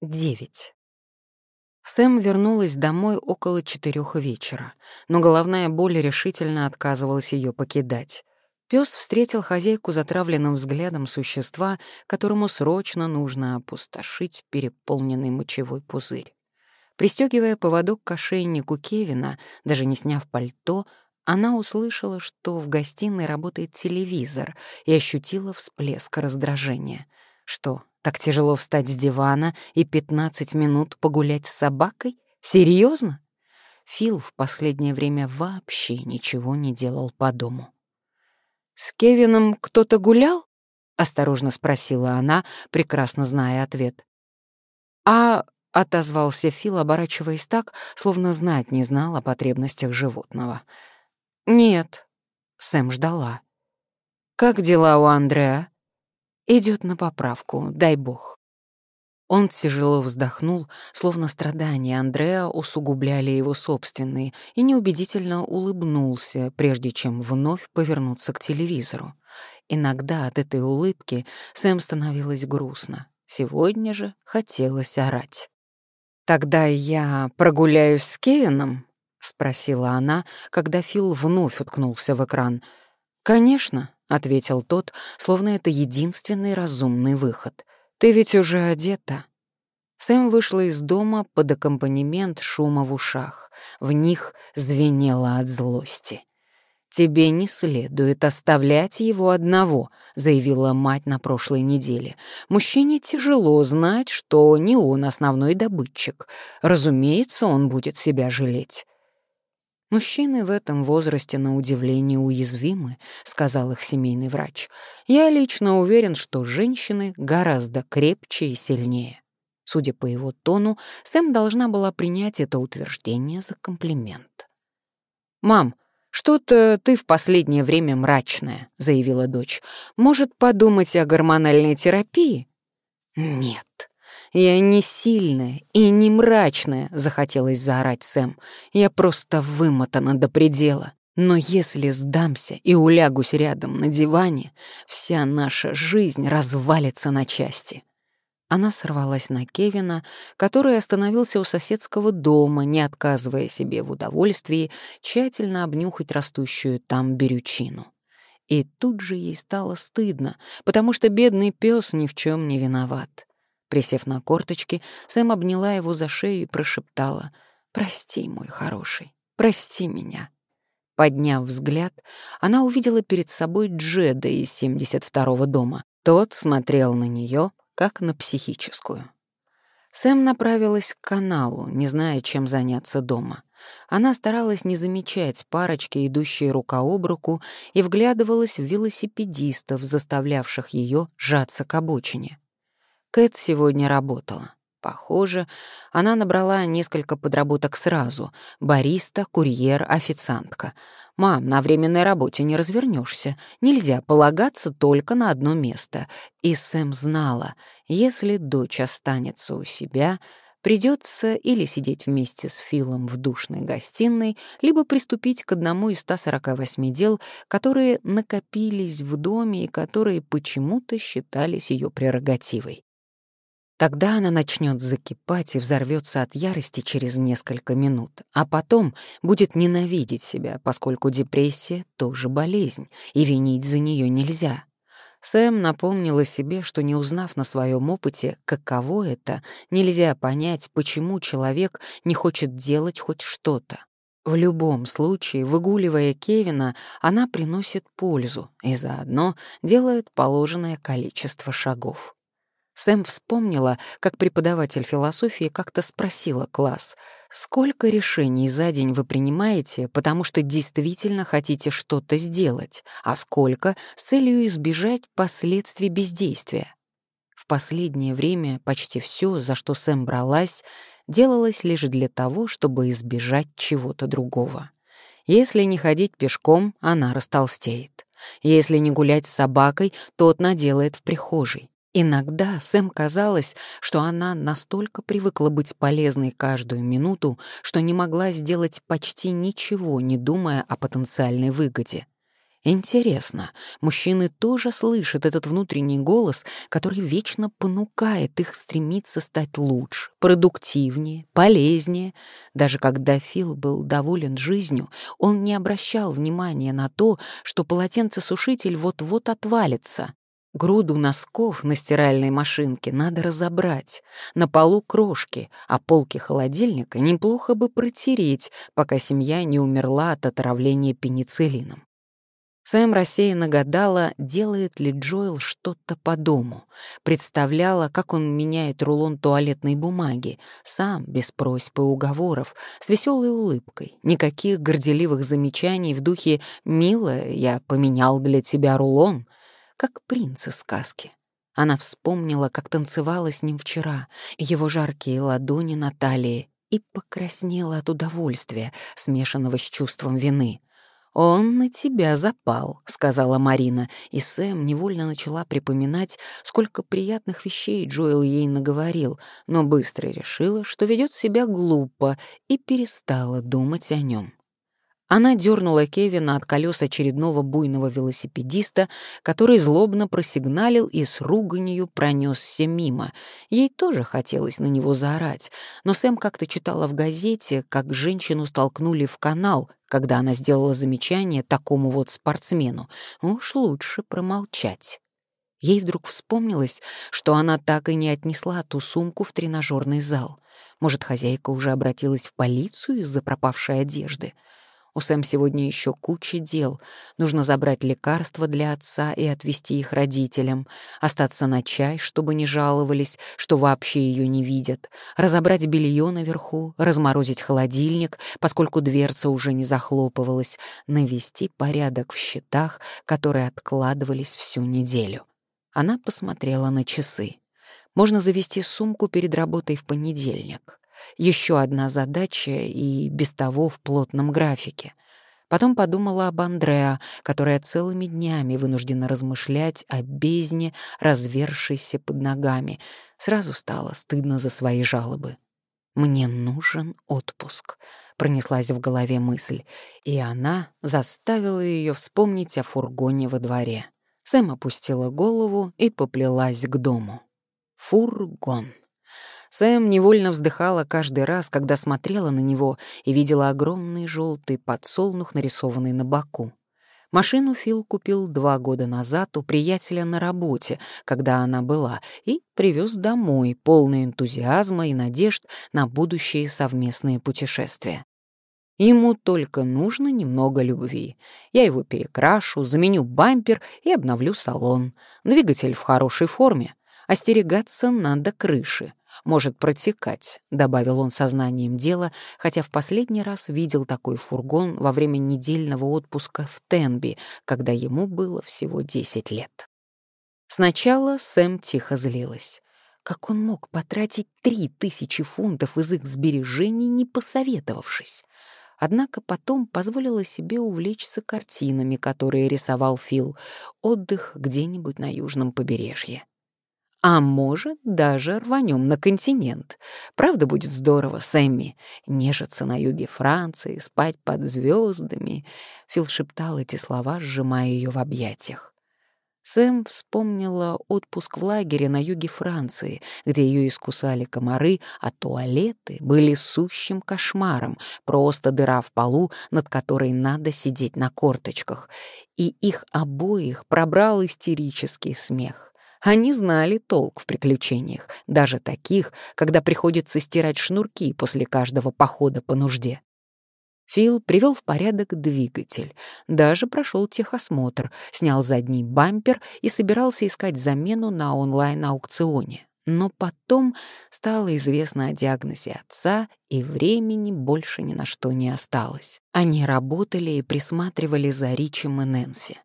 9. Сэм вернулась домой около четырех вечера, но головная боль решительно отказывалась ее покидать. Пес встретил хозяйку затравленным взглядом существа, которому срочно нужно опустошить переполненный мочевой пузырь. Пристегивая поводок к ошейнику Кевина, даже не сняв пальто, она услышала, что в гостиной работает телевизор и ощутила всплеск раздражения. Что, так тяжело встать с дивана и 15 минут погулять с собакой? Серьезно? Фил в последнее время вообще ничего не делал по дому. «С Кевином кто-то гулял?» — осторожно спросила она, прекрасно зная ответ. «А...» — отозвался Фил, оборачиваясь так, словно знать не знал о потребностях животного. «Нет», — Сэм ждала. «Как дела у Андреа?» Идет на поправку, дай бог. Он тяжело вздохнул, словно страдания Андреа усугубляли его собственные, и неубедительно улыбнулся, прежде чем вновь повернуться к телевизору. Иногда от этой улыбки Сэм становилось грустно. Сегодня же хотелось орать. «Тогда я прогуляюсь с Кевином?» — спросила она, когда Фил вновь уткнулся в экран. «Конечно», — ответил тот, словно это единственный разумный выход. «Ты ведь уже одета». Сэм вышла из дома под аккомпанемент шума в ушах. В них звенело от злости. «Тебе не следует оставлять его одного», — заявила мать на прошлой неделе. «Мужчине тяжело знать, что не он основной добытчик. Разумеется, он будет себя жалеть». «Мужчины в этом возрасте на удивление уязвимы», — сказал их семейный врач. «Я лично уверен, что женщины гораздо крепче и сильнее». Судя по его тону, Сэм должна была принять это утверждение за комплимент. «Мам, что-то ты в последнее время мрачная», — заявила дочь. «Может, подумать о гормональной терапии?» «Нет», «Я не сильная и не мрачная», — захотелось заорать Сэм. «Я просто вымотана до предела. Но если сдамся и улягусь рядом на диване, вся наша жизнь развалится на части». Она сорвалась на Кевина, который остановился у соседского дома, не отказывая себе в удовольствии тщательно обнюхать растущую там берючину. И тут же ей стало стыдно, потому что бедный пес ни в чем не виноват. Присев на корточки, Сэм обняла его за шею и прошептала «Прости, мой хороший, прости меня». Подняв взгляд, она увидела перед собой Джеда из 72-го дома. Тот смотрел на нее, как на психическую. Сэм направилась к каналу, не зная, чем заняться дома. Она старалась не замечать парочки, идущие рука об руку, и вглядывалась в велосипедистов, заставлявших ее сжаться к обочине. Кэт сегодня работала. Похоже, она набрала несколько подработок сразу. Бариста, курьер, официантка. «Мам, на временной работе не развернешься. Нельзя полагаться только на одно место». И Сэм знала, если дочь останется у себя, придется или сидеть вместе с Филом в душной гостиной, либо приступить к одному из 148 дел, которые накопились в доме и которые почему-то считались ее прерогативой. Тогда она начнет закипать и взорвется от ярости через несколько минут, а потом будет ненавидеть себя, поскольку депрессия тоже болезнь, и винить за нее нельзя. Сэм напомнила себе, что не узнав на своем опыте, каково это, нельзя понять, почему человек не хочет делать хоть что-то. В любом случае, выгуливая Кевина, она приносит пользу и заодно делает положенное количество шагов. Сэм вспомнила, как преподаватель философии как-то спросила класс, «Сколько решений за день вы принимаете, потому что действительно хотите что-то сделать, а сколько с целью избежать последствий бездействия?» В последнее время почти все, за что Сэм бралась, делалось лишь для того, чтобы избежать чего-то другого. Если не ходить пешком, она растолстеет. Если не гулять с собакой, тот наделает в прихожей. Иногда Сэм казалось, что она настолько привыкла быть полезной каждую минуту, что не могла сделать почти ничего, не думая о потенциальной выгоде. Интересно, мужчины тоже слышат этот внутренний голос, который вечно понукает их стремиться стать лучше, продуктивнее, полезнее. Даже когда Фил был доволен жизнью, он не обращал внимания на то, что полотенцесушитель вот-вот отвалится. Груду носков на стиральной машинке надо разобрать, на полу крошки, а полки холодильника неплохо бы протереть, пока семья не умерла от отравления пенициллином. Сэм рассеянно гадала, делает ли Джоэл что-то по дому. Представляла, как он меняет рулон туалетной бумаги, сам, без просьб и уговоров, с веселой улыбкой. Никаких горделивых замечаний в духе «Милая, я поменял для тебя рулон», как принц из сказки. Она вспомнила, как танцевала с ним вчера, его жаркие ладони на талии, и покраснела от удовольствия, смешанного с чувством вины — «Он на тебя запал», — сказала Марина, и Сэм невольно начала припоминать, сколько приятных вещей Джоэл ей наговорил, но быстро решила, что ведет себя глупо, и перестала думать о нем. Она дернула Кевина от колес очередного буйного велосипедиста, который злобно просигналил и с руганью пронесся мимо. Ей тоже хотелось на него заорать, но Сэм как-то читала в газете, как женщину столкнули в канал, когда она сделала замечание такому вот спортсмену. Уж лучше промолчать. Ей вдруг вспомнилось, что она так и не отнесла ту сумку в тренажерный зал. Может, хозяйка уже обратилась в полицию из-за пропавшей одежды — у Сэм сегодня еще куча дел. Нужно забрать лекарства для отца и отвезти их родителям, остаться на чай, чтобы не жаловались, что вообще ее не видят, разобрать белье наверху, разморозить холодильник, поскольку дверца уже не захлопывалась, навести порядок в счетах, которые откладывались всю неделю. Она посмотрела на часы. Можно завести сумку перед работой в понедельник. Еще одна задача и без того в плотном графике. Потом подумала об Андреа, которая целыми днями вынуждена размышлять о бездне, развершейся под ногами. Сразу стало стыдно за свои жалобы. «Мне нужен отпуск», — пронеслась в голове мысль, и она заставила ее вспомнить о фургоне во дворе. Сэм опустила голову и поплелась к дому. Фургон. Сэм невольно вздыхала каждый раз, когда смотрела на него и видела огромный желтый подсолнух, нарисованный на боку. Машину Фил купил два года назад у приятеля на работе, когда она была, и привез домой, полный энтузиазма и надежд на будущие совместные путешествия. Ему только нужно немного любви. Я его перекрашу, заменю бампер и обновлю салон. Двигатель в хорошей форме. Остерегаться надо крыши может протекать», — добавил он сознанием дела, хотя в последний раз видел такой фургон во время недельного отпуска в Тенби, когда ему было всего 10 лет. Сначала Сэм тихо злилась. Как он мог потратить три тысячи фунтов из их сбережений, не посоветовавшись? Однако потом позволила себе увлечься картинами, которые рисовал Фил, отдых где-нибудь на южном побережье. А может, даже рванем на континент. Правда, будет здорово, Сэмми. Нежиться на юге Франции, спать под звездами. Фил шептал эти слова, сжимая ее в объятиях. Сэм вспомнила отпуск в лагере на юге Франции, где ее искусали комары, а туалеты были сущим кошмаром, просто дыра в полу, над которой надо сидеть на корточках. И их обоих пробрал истерический смех. Они знали толк в приключениях, даже таких, когда приходится стирать шнурки после каждого похода по нужде. Фил привел в порядок двигатель, даже прошел техосмотр, снял задний бампер и собирался искать замену на онлайн-аукционе. Но потом стало известно о диагнозе отца, и времени больше ни на что не осталось. Они работали и присматривали за Ричем и Нэнси.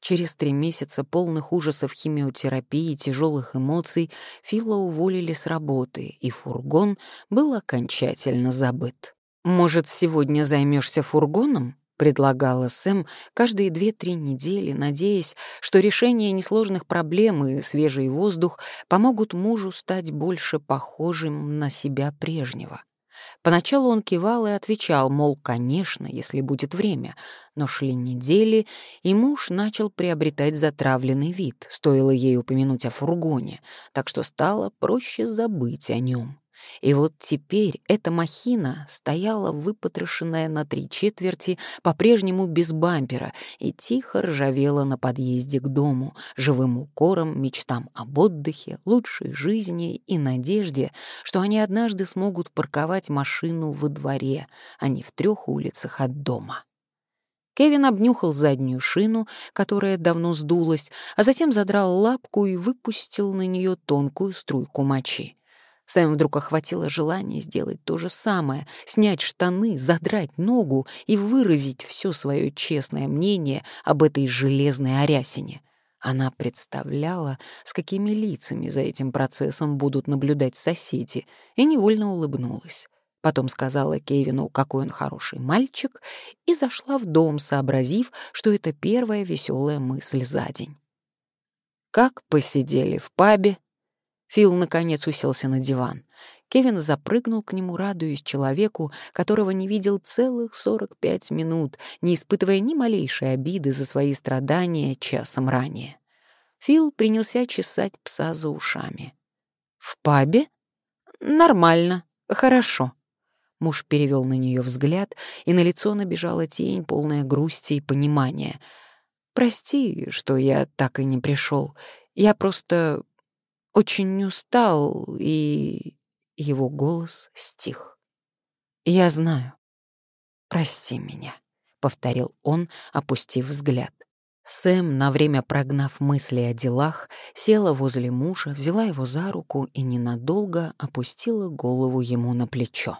Через три месяца полных ужасов химиотерапии и тяжелых эмоций Фила уволили с работы, и фургон был окончательно забыт. «Может, сегодня займешься фургоном?» — предлагала Сэм каждые две-три недели, надеясь, что решение несложных проблем и свежий воздух помогут мужу стать больше похожим на себя прежнего. Поначалу он кивал и отвечал, мол, конечно, если будет время, но шли недели, и муж начал приобретать затравленный вид, стоило ей упомянуть о фургоне, так что стало проще забыть о нем. И вот теперь эта махина стояла выпотрошенная на три четверти, по-прежнему без бампера, и тихо ржавела на подъезде к дому, живым укором, мечтам об отдыхе, лучшей жизни и надежде, что они однажды смогут парковать машину во дворе, а не в трех улицах от дома. Кевин обнюхал заднюю шину, которая давно сдулась, а затем задрал лапку и выпустил на нее тонкую струйку мочи. Сэм вдруг охватило желание сделать то же самое, снять штаны, задрать ногу и выразить все свое честное мнение об этой железной арясине. Она представляла, с какими лицами за этим процессом будут наблюдать соседи, и невольно улыбнулась. Потом сказала Кевину, какой он хороший мальчик, и зашла в дом, сообразив, что это первая веселая мысль за день. Как посидели в пабе, Фил, наконец, уселся на диван. Кевин запрыгнул к нему, радуясь человеку, которого не видел целых 45 минут, не испытывая ни малейшей обиды за свои страдания часом ранее. Фил принялся чесать пса за ушами. «В пабе? Нормально, хорошо». Муж перевел на нее взгляд, и на лицо набежала тень, полная грусти и понимания. «Прости, что я так и не пришел. Я просто очень устал, и его голос стих. «Я знаю. Прости меня», — повторил он, опустив взгляд. Сэм, на время прогнав мысли о делах, села возле мужа, взяла его за руку и ненадолго опустила голову ему на плечо.